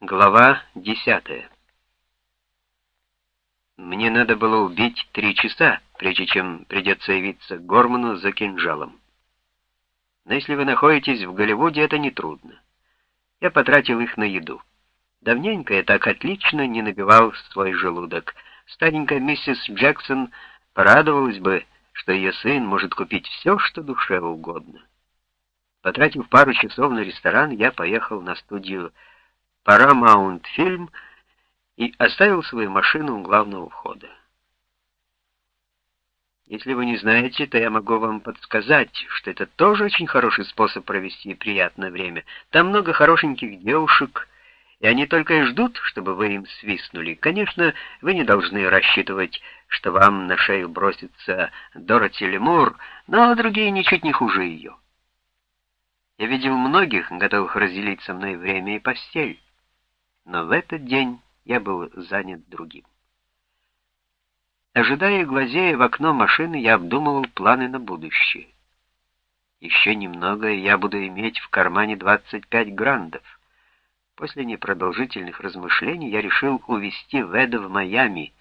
Глава десятая. Мне надо было убить три часа, прежде чем придется явиться Горману за кинжалом. Но если вы находитесь в Голливуде, это нетрудно. Я потратил их на еду. Давненько я так отлично не набивал свой желудок. Старенькая миссис Джексон порадовалась бы, что ее сын может купить все, что душе угодно. Потратив пару часов на ресторан, я поехал на студию Paramount Film и оставил свою машину у главного входа. Если вы не знаете, то я могу вам подсказать, что это тоже очень хороший способ провести приятное время. Там много хорошеньких девушек, и они только и ждут, чтобы вы им свистнули. Конечно, вы не должны рассчитывать, что вам на шею бросится Дороти Лемур, но другие ничуть не хуже ее. Я видел многих, готовых разделить со мной время и постель но в этот день я был занят другим. Ожидая глазея в окно машины, я обдумывал планы на будущее. Еще немного, и я буду иметь в кармане 25 грандов. После непродолжительных размышлений я решил увезти Веда в Майами,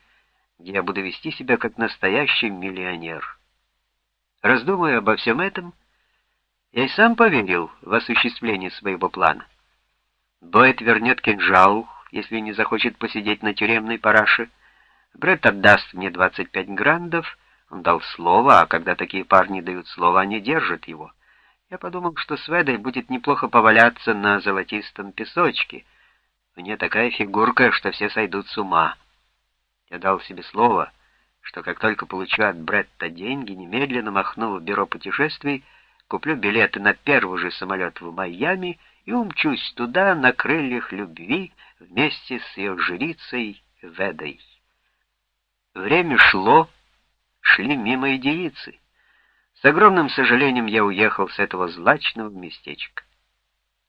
где я буду вести себя как настоящий миллионер. Раздумывая обо всем этом, я и сам поверил в осуществление своего плана. Бойт вернет кинжал, если не захочет посидеть на тюремной параше. Брэд отдаст мне 25 грандов. Он дал слово, а когда такие парни дают слово, они держат его. Я подумал, что с Ведой будет неплохо поваляться на золотистом песочке. У нее такая фигурка, что все сойдут с ума. Я дал себе слово, что как только получу от Бретта деньги, немедленно махну в бюро путешествий, куплю билеты на первый же самолет в Майами и умчусь туда на крыльях любви вместе с ее жрицей Ведой. Время шло, шли мимо и девицы. С огромным сожалением я уехал с этого злачного местечка.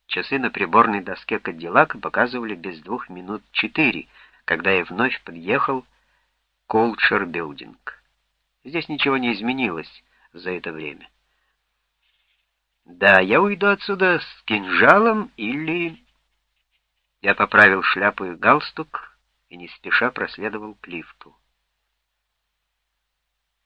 Часы на приборной доске Кадиллака показывали без двух минут четыре, когда я вновь подъехал к Олдшер Билдинг. Здесь ничего не изменилось за это время. Да, я уйду отсюда с кинжалом или... Я поправил шляпу и галстук и не спеша проследовал к лифту.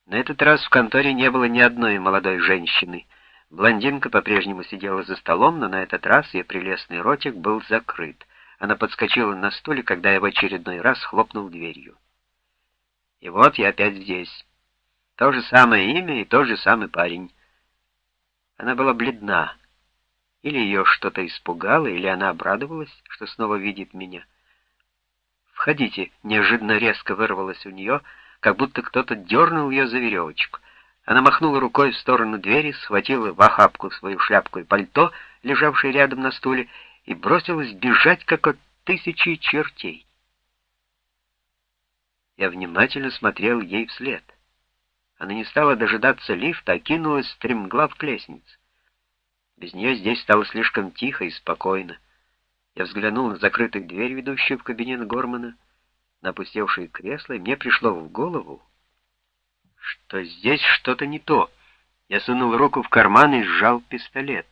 На этот раз в конторе не было ни одной молодой женщины. Блондинка по-прежнему сидела за столом, но на этот раз ее прелестный ротик был закрыт. Она подскочила на стуле, когда я в очередной раз хлопнул дверью. И вот я опять здесь. То же самое имя и тот же самый парень. Она была бледна. Или ее что-то испугало, или она обрадовалась, что снова видит меня. «Входите!» — неожиданно резко вырвалось у нее, как будто кто-то дернул ее за веревочку. Она махнула рукой в сторону двери, схватила в охапку свою шляпку и пальто, лежавшее рядом на стуле, и бросилась бежать, как от тысячи чертей. Я внимательно смотрел ей вслед. Она не стала дожидаться лифта, а кинулась стремглав к лестнице. Без нее здесь стало слишком тихо и спокойно. Я взглянул на закрытую дверь, ведущую в кабинет Гормана, на опустевшие кресла, и мне пришло в голову, что здесь что-то не то. Я сунул руку в карман и сжал пистолет.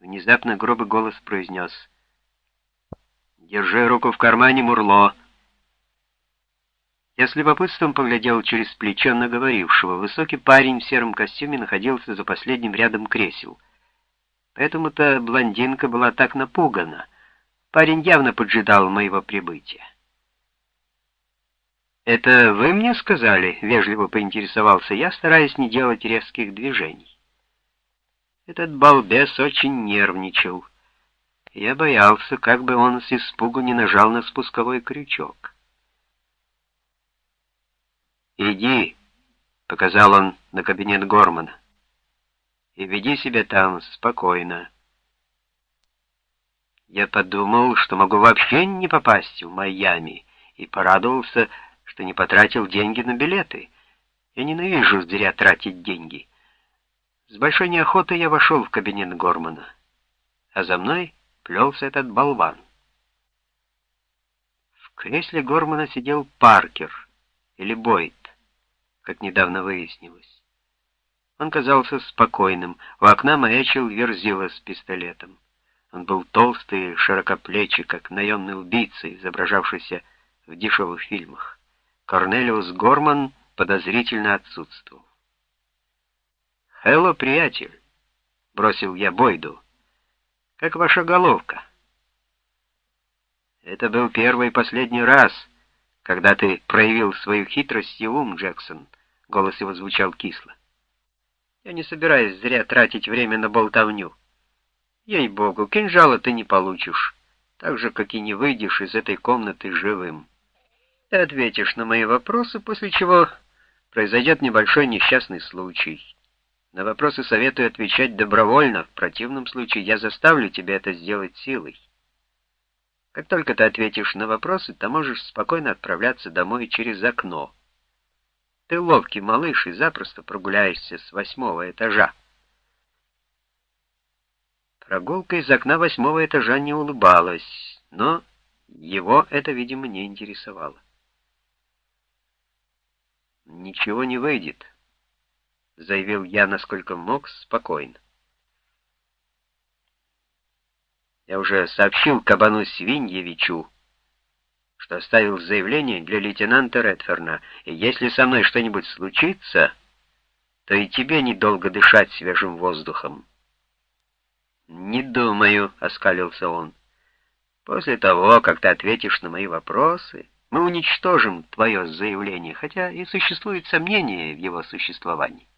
Внезапно грубый голос произнес «Держи руку в кармане, Мурло!» Я с любопытством поглядел через плечо на говорившего. Высокий парень в сером костюме находился за последним рядом кресел. Поэтому-то блондинка была так напугана. Парень явно поджидал моего прибытия. «Это вы мне сказали?» — вежливо поинтересовался я, стараясь не делать резких движений. Этот балбес очень нервничал. Я боялся, как бы он с испугу не нажал на спусковой крючок. «Иди», — показал он на кабинет Гормана, — «и веди себя там спокойно». Я подумал, что могу вообще не попасть в Майами, и порадовался, что не потратил деньги на билеты. Я ненавижу зря тратить деньги. С большой неохотой я вошел в кабинет Гормана, а за мной плелся этот болван. В кресле Гормана сидел Паркер или Бойт как недавно выяснилось. Он казался спокойным, у окна маячил Верзила с пистолетом. Он был толстый, широкоплечий, как наемный убийца, изображавшийся в дешевых фильмах. Корнелиус Горман подозрительно отсутствовал. «Хелло, приятель!» — бросил я Бойду. «Как ваша головка?» «Это был первый и последний раз, когда ты проявил свою хитрость и ум, Джексон», — голос его звучал кисло. «Я не собираюсь зря тратить время на болтовню». Ей-богу, кинжала ты не получишь, так же, как и не выйдешь из этой комнаты живым. Ты ответишь на мои вопросы, после чего произойдет небольшой несчастный случай. На вопросы советую отвечать добровольно, в противном случае я заставлю тебя это сделать силой. Как только ты ответишь на вопросы, то можешь спокойно отправляться домой через окно. Ты ловкий малыш и запросто прогуляешься с восьмого этажа. Прогулка из окна восьмого этажа не улыбалась, но его это, видимо, не интересовало. «Ничего не выйдет», — заявил я, насколько мог, спокойно. Я уже сообщил Кабану Свиньевичу, что оставил заявление для лейтенанта Редферна, и если со мной что-нибудь случится, то и тебе недолго дышать свежим воздухом. «Не думаю», — оскалился он. «После того, как ты ответишь на мои вопросы, мы уничтожим твое заявление, хотя и существует сомнение в его существовании».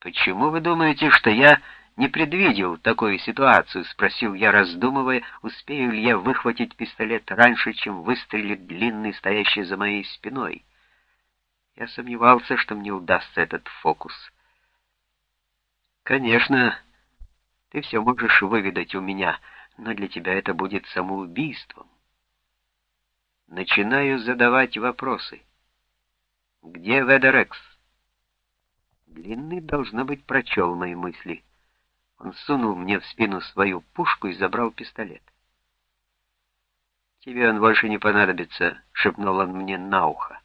«Почему вы думаете, что я не предвидел такую ситуацию?» — спросил я, раздумывая, успею ли я выхватить пистолет раньше, чем выстрелит длинный, стоящий за моей спиной. Я сомневался, что мне удастся этот фокус. «Конечно», ты все можешь выведать у меня, но для тебя это будет самоубийством. Начинаю задавать вопросы. Где Ведерекс? Длинный, должно быть, прочел мои мысли. Он сунул мне в спину свою пушку и забрал пистолет. «Тебе он больше не понадобится», — шепнул он мне на ухо.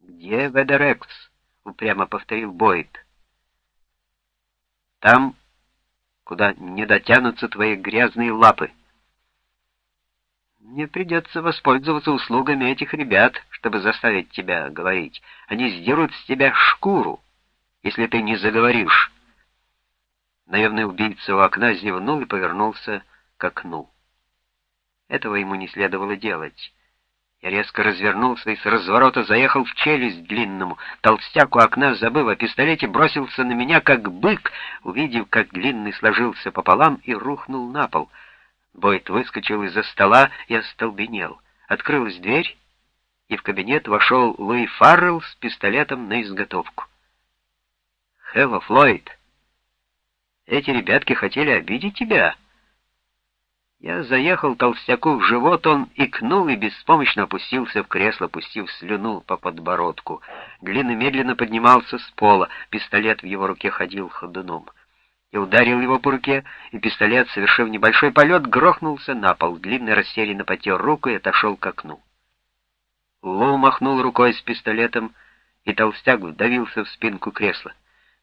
«Где Ведерекс?» — упрямо повторил Бойд. «Там куда не дотянутся твои грязные лапы. Мне придется воспользоваться услугами этих ребят, чтобы заставить тебя говорить. Они сдерут с тебя шкуру, если ты не заговоришь. Наемный убийца у окна зевнул и повернулся к окну. Этого ему не следовало делать. Я резко развернулся и с разворота заехал в челюсть длинному. Толстяк у окна, забыв о пистолете, бросился на меня, как бык, увидев, как длинный сложился пополам и рухнул на пол. Бойт выскочил из-за стола и остолбенел. Открылась дверь, и в кабинет вошел Луи Фаррелл с пистолетом на изготовку. «Хэлло, Флойд! Эти ребятки хотели обидеть тебя?» Я заехал толстяку в живот, он икнул и беспомощно опустился в кресло, пустив слюну по подбородку. Длинный медленно поднимался с пола, пистолет в его руке ходил ходуном. Я ударил его по руке, и пистолет, совершив небольшой полет, грохнулся на пол. Длинный растерянно потер руку и отошел к окну. Лоу махнул рукой с пистолетом, и толстяк вдавился в спинку кресла.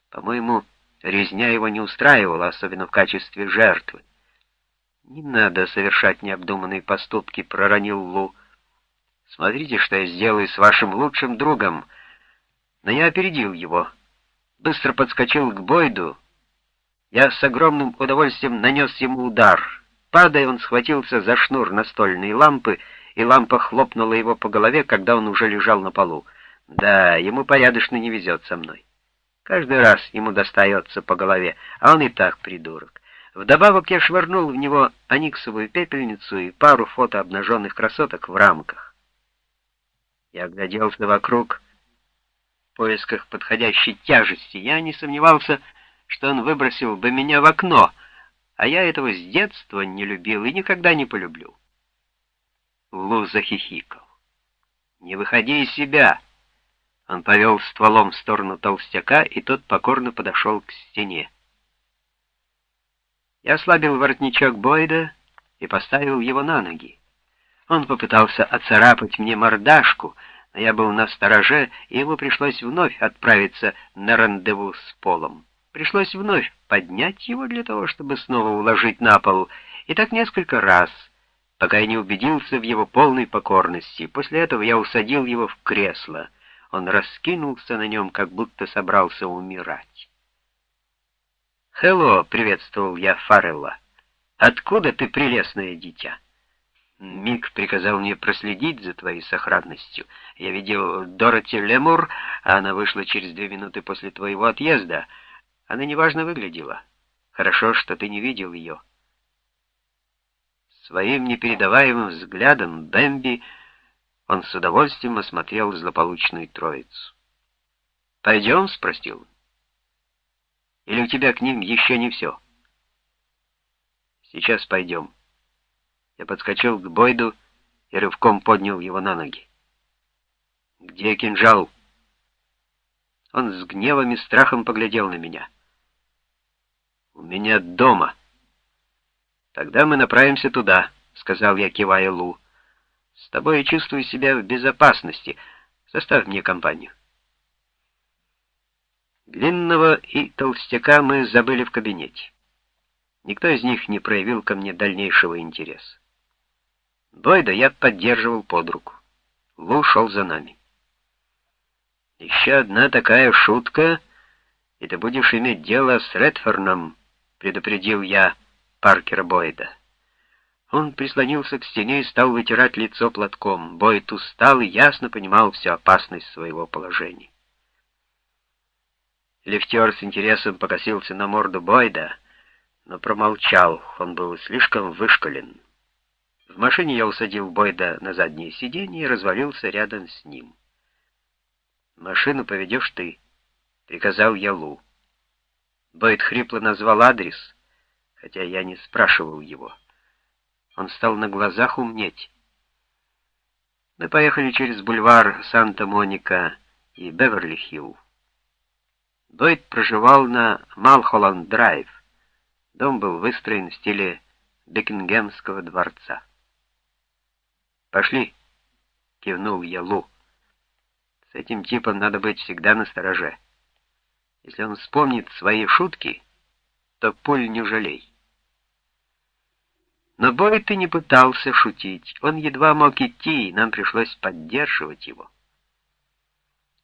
По-моему, резня его не устраивала, особенно в качестве жертвы. «Не надо совершать необдуманные поступки», — проронил Лу. «Смотрите, что я сделаю с вашим лучшим другом». Но я опередил его. Быстро подскочил к Бойду. Я с огромным удовольствием нанес ему удар. Падая, он схватился за шнур настольной лампы, и лампа хлопнула его по голове, когда он уже лежал на полу. Да, ему порядочно не везет со мной. Каждый раз ему достается по голове, а он и так придурок. Вдобавок я швырнул в него аниксовую пепельницу и пару фото обнаженных красоток в рамках. Я огляделся вокруг в поисках подходящей тяжести. Я не сомневался, что он выбросил бы меня в окно, а я этого с детства не любил и никогда не полюблю. Лу захихикал. «Не выходи из себя!» Он повел стволом в сторону толстяка, и тот покорно подошел к стене. Я ослабил воротничок Бойда и поставил его на ноги. Он попытался оцарапать мне мордашку, но я был на стороже, и ему пришлось вновь отправиться на рандеву с Полом. Пришлось вновь поднять его для того, чтобы снова уложить на пол, и так несколько раз, пока я не убедился в его полной покорности. После этого я усадил его в кресло. Он раскинулся на нем, как будто собрался умирать. «Хелло!» — приветствовал я Фаррелла. «Откуда ты, прелестное дитя?» Мик приказал мне проследить за твоей сохранностью. Я видел Дороти Лемур, а она вышла через две минуты после твоего отъезда. Она неважно выглядела. Хорошо, что ты не видел ее. Своим непередаваемым взглядом Бэмби он с удовольствием осмотрел злополучную троицу. «Пойдем?» — спросил. «Или у тебя к ним еще не все?» «Сейчас пойдем». Я подскочил к Бойду и рывком поднял его на ноги. «Где кинжал?» Он с гневом и страхом поглядел на меня. «У меня дома». «Тогда мы направимся туда», — сказал я, кивая Лу. «С тобой я чувствую себя в безопасности. Составь мне компанию». Длинного и толстяка мы забыли в кабинете. Никто из них не проявил ко мне дальнейшего интереса. Бойда я поддерживал под руку. Лу шел за нами. «Еще одна такая шутка, и ты будешь иметь дело с Редферном», — предупредил я Паркера Бойда. Он прислонился к стене и стал вытирать лицо платком. Бойд устал и ясно понимал всю опасность своего положения. Лифтер с интересом покосился на морду Бойда, но промолчал, он был слишком вышкален. В машине я усадил Бойда на заднее сиденье и развалился рядом с ним. «Машину поведешь ты», — приказал я Лу. Бойд хрипло назвал адрес, хотя я не спрашивал его. Он стал на глазах умнеть. Мы поехали через бульвар Санта-Моника и Беверли-Хилл. Бойд проживал на Малхолланд-Драйв. Дом был выстроен в стиле Бекингемского дворца. «Пошли!» — кивнул я Лу. «С этим типом надо быть всегда настороже. Если он вспомнит свои шутки, то пуль не жалей». Но Бойт и не пытался шутить. Он едва мог идти, и нам пришлось поддерживать его.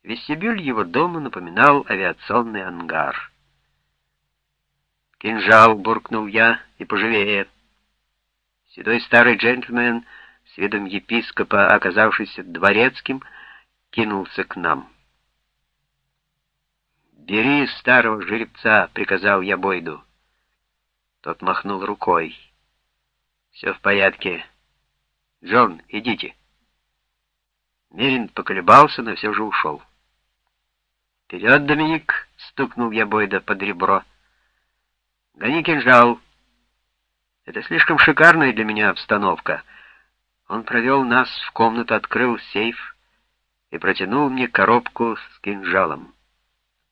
Вестибюль его дома напоминал авиационный ангар. «Кинжал!» — буркнул я, и поживее. Седой старый джентльмен с видом епископа, оказавшийся дворецким, кинулся к нам. «Бери старого жеребца», — приказал я Бойду. Тот махнул рукой. «Все в порядке. Джон, идите». Мерин поколебался, но все же ушел. «Вперед, Доминик!» — стукнул я Бойда под ребро. «Гони кинжал!» «Это слишком шикарная для меня обстановка». Он провел нас в комнату, открыл сейф и протянул мне коробку с кинжалом.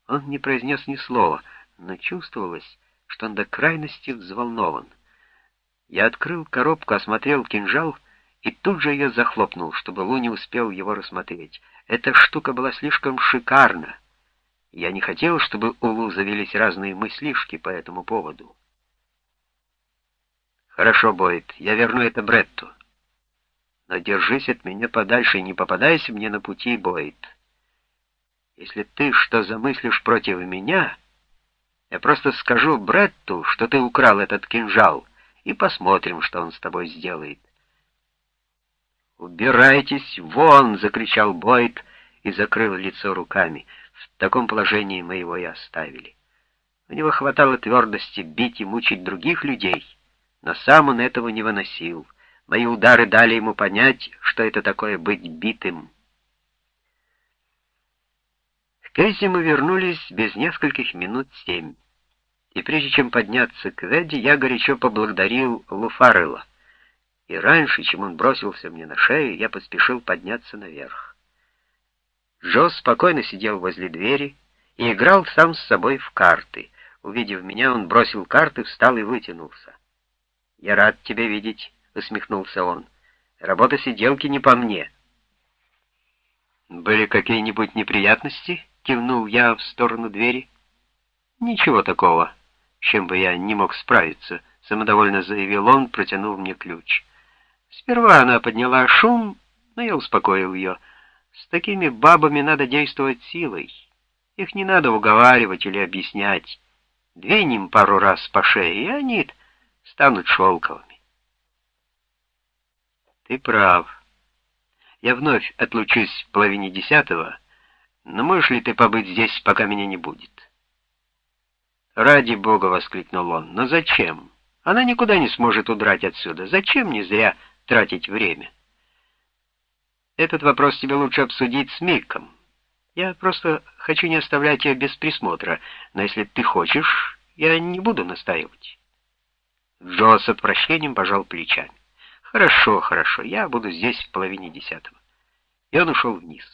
Он не произнес ни слова, но чувствовалось, что он до крайности взволнован. Я открыл коробку, осмотрел кинжал и тут же ее захлопнул, чтобы Лу не успел его рассмотреть. Эта штука была слишком шикарна. Я не хотел, чтобы у Лу завелись разные мыслишки по этому поводу. «Хорошо, Бойд, я верну это Бретту. Но держись от меня подальше и не попадайся мне на пути, Бойд. Если ты что замыслишь против меня, я просто скажу Бретту, что ты украл этот кинжал, и посмотрим, что он с тобой сделает. «Убирайтесь вон!» — закричал Бойд и закрыл лицо руками. В таком положении мы его и оставили. У него хватало твердости бить и мучить других людей, но сам он этого не выносил. Мои удары дали ему понять, что это такое быть битым. К Кейси мы вернулись без нескольких минут семь. И прежде чем подняться к Веди, я горячо поблагодарил Луфарыла. И раньше, чем он бросился мне на шею, я поспешил подняться наверх. Джо спокойно сидел возле двери и играл сам с собой в карты. Увидев меня, он бросил карты, встал и вытянулся. «Я рад тебя видеть». — усмехнулся он. «Работа сиделки не по мне». «Были какие-нибудь неприятности?» — кивнул я в сторону двери. Ничего такого, чем бы я не мог справиться, самодовольно заявил он, протянув мне ключ. Сперва она подняла шум, но я успокоил ее. С такими бабами надо действовать силой. Их не надо уговаривать или объяснять. Двинь пару раз по шее, и они станут шелковыми. Ты прав. Я вновь отлучусь в половине десятого, но можешь ли ты побыть здесь, пока меня не будет? «Ради бога!» — воскликнул он. «Но зачем? Она никуда не сможет удрать отсюда. Зачем мне зря тратить время?» «Этот вопрос тебе лучше обсудить с Миком. Я просто хочу не оставлять ее без присмотра, но если ты хочешь, я не буду настаивать». Джо с отвращением пожал плечами. «Хорошо, хорошо, я буду здесь в половине десятого». И он ушел вниз.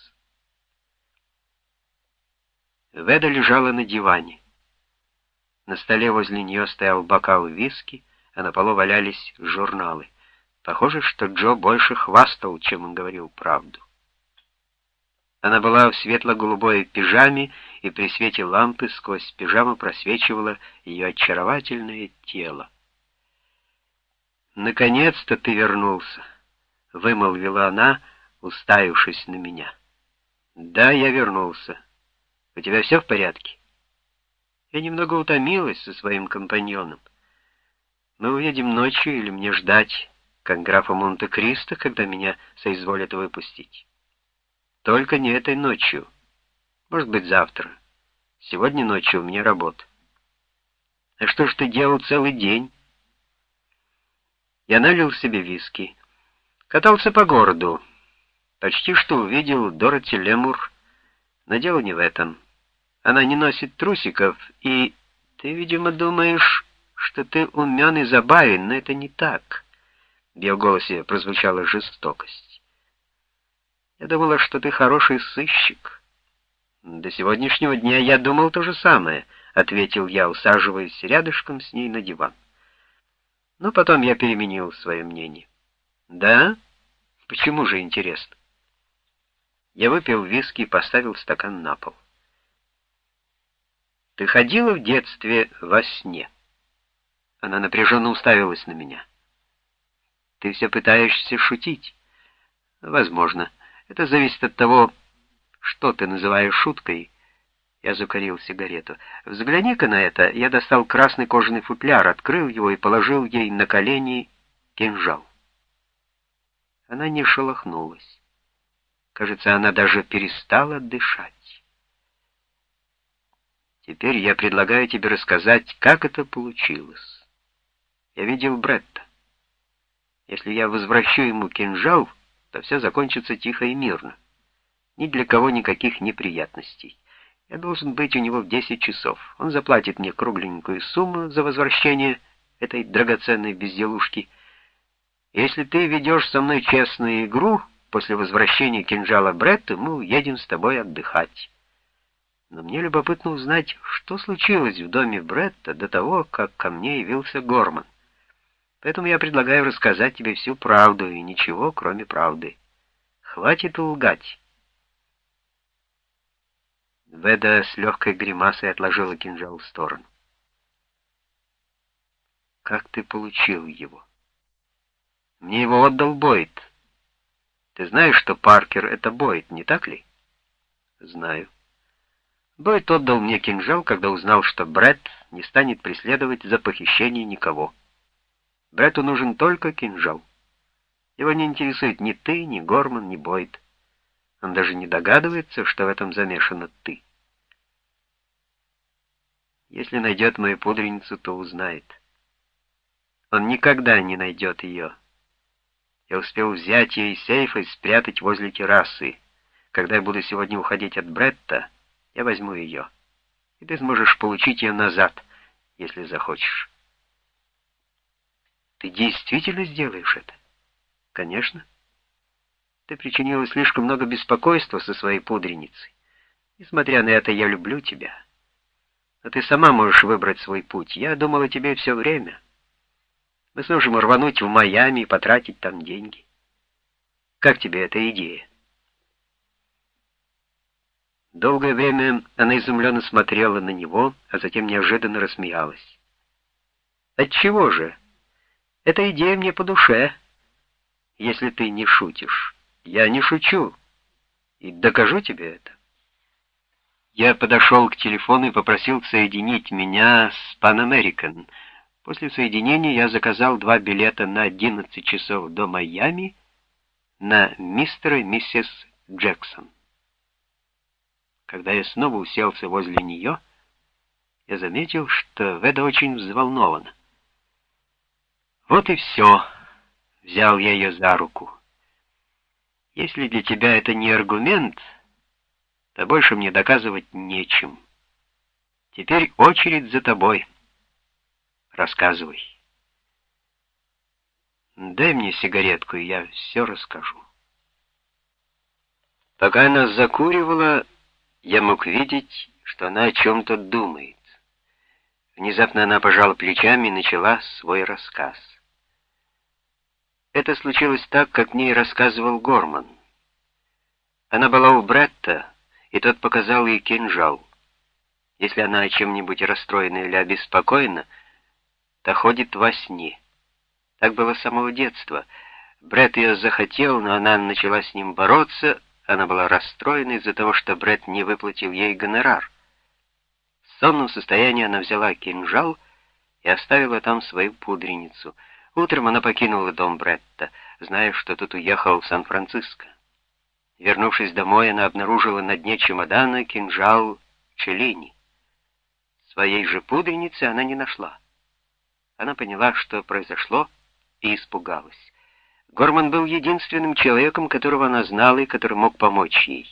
Веда лежала на диване. На столе возле нее стоял бокал виски, а на полу валялись журналы. Похоже, что Джо больше хвастал, чем он говорил правду. Она была в светло-голубой пижаме, и при свете лампы сквозь пижаму просвечивало ее очаровательное тело. «Наконец-то ты вернулся», — вымолвила она, уставившись на меня. «Да, я вернулся. У тебя все в порядке?» Я немного утомилась со своим компаньоном. Мы уедем ночью или мне ждать, как графа Монте-Кристо, когда меня соизволят выпустить? Только не этой ночью. Может быть, завтра. Сегодня ночью у меня работа. А что ж ты делал целый день? Я налил себе виски. Катался по городу. Почти что увидел Дороти Лемур, но дело не в этом. Она не носит трусиков, и ты, видимо, думаешь, что ты умен и забавен, но это не так. В ее голосе прозвучала жестокость. Я думала, что ты хороший сыщик. До сегодняшнего дня я думал то же самое, ответил я, усаживаясь рядышком с ней на диван. Но потом я переменил свое мнение. Да? Почему же интересно? Я выпил виски и поставил стакан на пол. Ты ходила в детстве во сне?» Она напряженно уставилась на меня. «Ты все пытаешься шутить?» «Возможно. Это зависит от того, что ты называешь шуткой». Я закурил сигарету. «Взгляни-ка на это». Я достал красный кожаный футляр, открыл его и положил ей на колени кинжал. Она не шелохнулась. Кажется, она даже перестала дышать. Теперь я предлагаю тебе рассказать, как это получилось. Я видел Бретта. Если я возвращу ему кинжал, то все закончится тихо и мирно. Ни для кого никаких неприятностей. Я должен быть у него в 10 часов. Он заплатит мне кругленькую сумму за возвращение этой драгоценной безделушки. Если ты ведешь со мной честную игру, после возвращения кинжала Бретта мы уедем с тобой отдыхать но мне любопытно узнать, что случилось в доме Бретта до того, как ко мне явился Горман. Поэтому я предлагаю рассказать тебе всю правду и ничего, кроме правды. Хватит лгать. Веда с легкой гримасой отложила кинжал в сторону. «Как ты получил его?» «Мне его отдал Бойд. Ты знаешь, что Паркер — это Бойд, не так ли?» «Знаю». Бойт отдал мне кинжал, когда узнал, что Бред не станет преследовать за похищение никого. Брету нужен только кинжал. Его не интересует ни ты, ни Горман, ни Бойт. Он даже не догадывается, что в этом замешана ты. Если найдет мою пудреницу, то узнает. Он никогда не найдет ее. Я успел взять ее из сейфа и спрятать возле террасы. Когда я буду сегодня уходить от Бретта, я возьму ее, и ты сможешь получить ее назад, если захочешь. Ты действительно сделаешь это? Конечно. Ты причинила слишком много беспокойства со своей пудреницей. Несмотря на это, я люблю тебя. А ты сама можешь выбрать свой путь. Я думал о тебе все время. Мы сможем рвануть в Майами и потратить там деньги. Как тебе эта идея? Долгое время она изумленно смотрела на него, а затем неожиданно рассмеялась. «Отчего же? Эта идея мне по душе, если ты не шутишь. Я не шучу, и докажу тебе это». Я подошел к телефону и попросил соединить меня с Pan American. После соединения я заказал два билета на 11 часов до Майами на мистера и миссис Джексон. Когда я снова уселся возле нее, я заметил, что Веда очень взволнована. «Вот и все», — взял я ее за руку. «Если для тебя это не аргумент, то больше мне доказывать нечем. Теперь очередь за тобой. Рассказывай». «Дай мне сигаретку, и я все расскажу». Пока она закуривала, я мог видеть, что она о чем-то думает. Внезапно она пожала плечами и начала свой рассказ. Это случилось так, как мне и рассказывал Горман. Она была у Бретта, и тот показал ей кинжал. Если она о чем-нибудь расстроена или обеспокоена, то ходит во сне. Так было с самого детства. Брет ее захотел, но она начала с ним бороться, она была расстроена из-за того, что Бред не выплатил ей гонорар. В сонном состоянии она взяла кинжал и оставила там свою пудреницу. Утром она покинула дом Бретта, зная, что тот уехал в Сан-Франциско. Вернувшись домой, она обнаружила на дне чемодана кинжал Челини. Своей же пудреницы она не нашла. Она поняла, что произошло, и испугалась. Горман был единственным человеком, которого она знала и который мог помочь ей.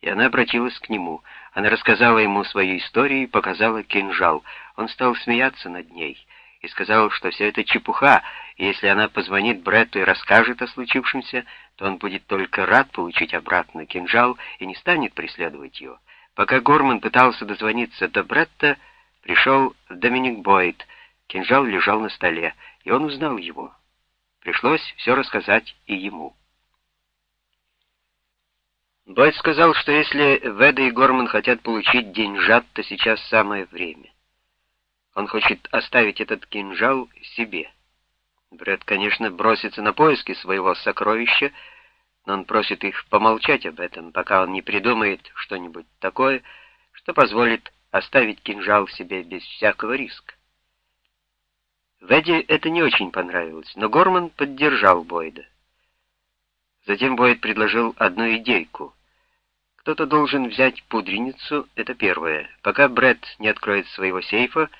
И она обратилась к нему. Она рассказала ему свою историю и показала кинжал. Он стал смеяться над ней и сказал, что все это чепуха, и если она позвонит Бретту и расскажет о случившемся, то он будет только рад получить обратно кинжал и не станет преследовать его. Пока Горман пытался дозвониться до Бретта, пришел Доминик Бойд. Кинжал лежал на столе, и он узнал его. Пришлось все рассказать и ему. Бойд сказал, что если Веда и Горман хотят получить деньжат, то сейчас самое время. Он хочет оставить этот кинжал себе. Брэд, конечно, бросится на поиски своего сокровища, но он просит их помолчать об этом, пока он не придумает что-нибудь такое, что позволит оставить кинжал себе без всякого риска. Веде это не очень понравилось, но Горман поддержал Бойда. Затем Бойд предложил одну идейку. Кто-то должен взять пудреницу, это первое. Пока Бред не откроет своего сейфа,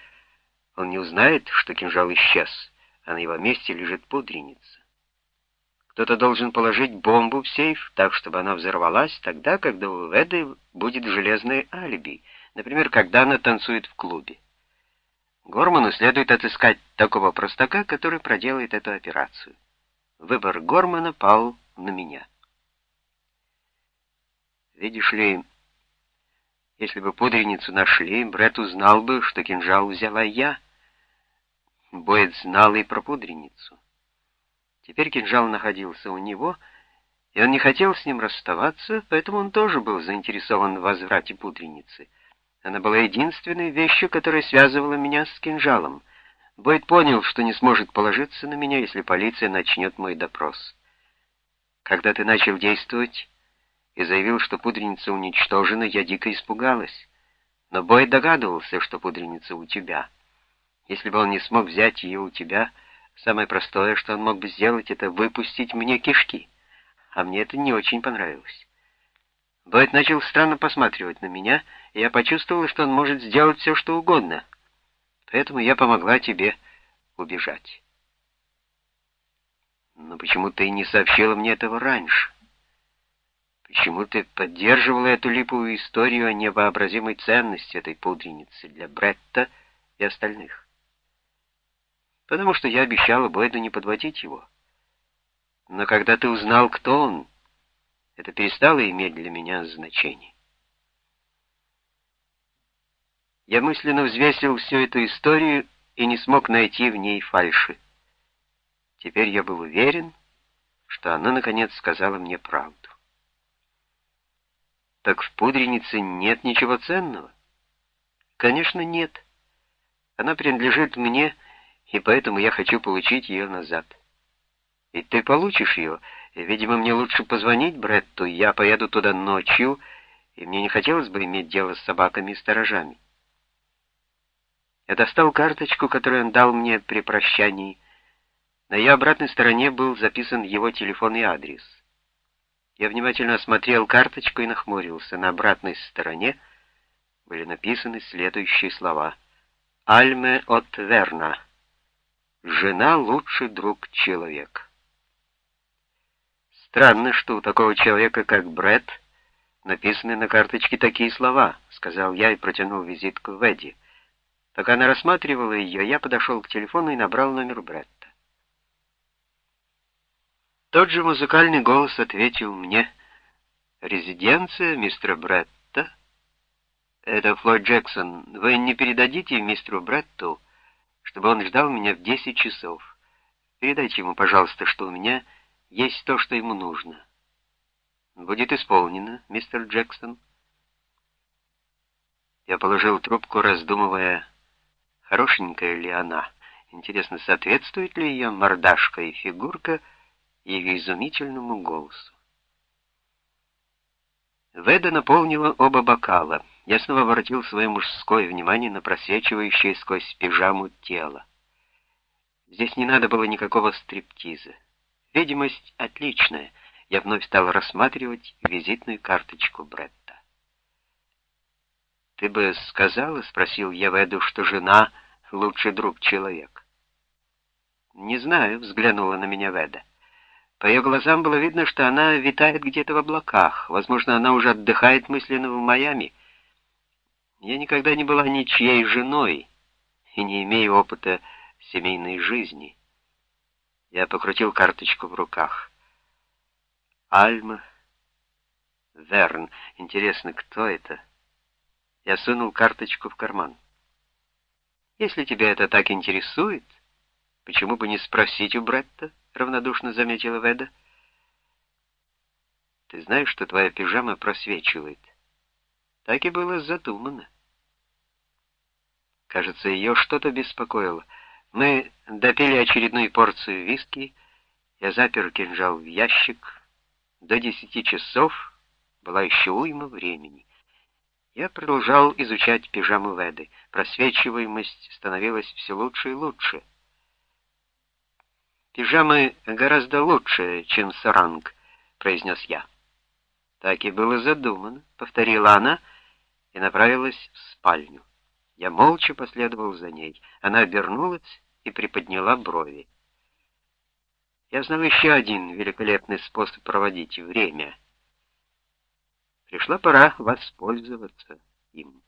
он не узнает, что кинжал исчез, а на его месте лежит пудреница. Кто-то должен положить бомбу в сейф так, чтобы она взорвалась тогда, когда у Веды будет железное алиби, например, когда она танцует в клубе. Горману следует отыскать такого простака, который проделает эту операцию. Выбор Гормана пал на меня. Видишь ли, если бы пудреницу нашли, Бред узнал бы, что кинжал взяла я. Боэт знал и про пудреницу. Теперь кинжал находился у него, и он не хотел с ним расставаться, поэтому он тоже был заинтересован в возврате пудреницы — она была единственной вещью, которая связывала меня с кинжалом. Бойд понял, что не сможет положиться на меня, если полиция начнет мой допрос. Когда ты начал действовать и заявил, что пудреница уничтожена, я дико испугалась. Но Бойд догадывался, что пудреница у тебя. Если бы он не смог взять ее у тебя, самое простое, что он мог бы сделать, это выпустить мне кишки. А мне это не очень понравилось. Бойд начал странно посматривать на меня, я почувствовал, что он может сделать все, что угодно. Поэтому я помогла тебе убежать. Но почему ты не сообщила мне этого раньше? Почему ты поддерживала эту липовую историю о невообразимой ценности этой пудреницы для Бретта и остальных? Потому что я обещала Бойду не подводить его. Но когда ты узнал, кто он, это перестало иметь для меня значение. Я мысленно взвесил всю эту историю и не смог найти в ней фальши. Теперь я был уверен, что она, наконец, сказала мне правду. Так в пудренице нет ничего ценного? Конечно, нет. Она принадлежит мне, и поэтому я хочу получить ее назад. И ты получишь ее. Видимо, мне лучше позвонить Бретту, я поеду туда ночью, и мне не хотелось бы иметь дело с собаками и сторожами. Я достал карточку, которую он дал мне при прощании. На ее обратной стороне был записан его телефон и адрес. Я внимательно осмотрел карточку и нахмурился. На обратной стороне были написаны следующие слова. «Альме от Верна. Жена — лучший друг человека». Странно, что у такого человека, как Брэд, написаны на карточке такие слова, сказал я и протянул визитку Ведди. Пока она рассматривала ее, я подошел к телефону и набрал номер Бретта. Тот же музыкальный голос ответил мне. «Резиденция мистера Бретта?» «Это Флойд Джексон. Вы не передадите мистеру Бретту, чтобы он ждал меня в 10 часов? Передайте ему, пожалуйста, что у меня есть то, что ему нужно». «Будет исполнено, мистер Джексон». Я положил трубку, раздумывая, хорошенькая ли она. Интересно, соответствует ли ее мордашка и фигурка ее изумительному голосу. Веда наполнила оба бокала. Я снова обратил свое мужское внимание на просвечивающее сквозь пижаму тело. Здесь не надо было никакого стриптиза. Видимость отличная. Я вновь стал рассматривать визитную карточку Бретта. «Ты бы сказала, — спросил я Веду, — что жена — лучший друг человека?» «Не знаю», — взглянула на меня Веда. По ее глазам было видно, что она витает где-то в облаках. Возможно, она уже отдыхает мысленно в Майами. Я никогда не была ничьей женой и не имею опыта семейной жизни. Я покрутил карточку в руках. Альма, Верн. Интересно, кто это? Я сунул карточку в карман. Если тебя это так интересует, почему бы не спросить у Бретта? Равнодушно заметила Веда. Ты знаешь, что твоя пижама просвечивает? Так и было задумано. Кажется, ее что-то беспокоило. Мы допили очередную порцию виски, я запер кинжал в ящик. До десяти часов была еще уйма времени. Я продолжал изучать пижаму Веды. Просвечиваемость становилась все лучше и лучше. «Пижамы гораздо лучше, чем саранг», — произнес я. «Так и было задумано», — повторила она и направилась в спальню. Я молча последовал за ней. Она обернулась и приподняла брови. Я знал еще один великолепный способ проводить время — Пришла пора воспользоваться им.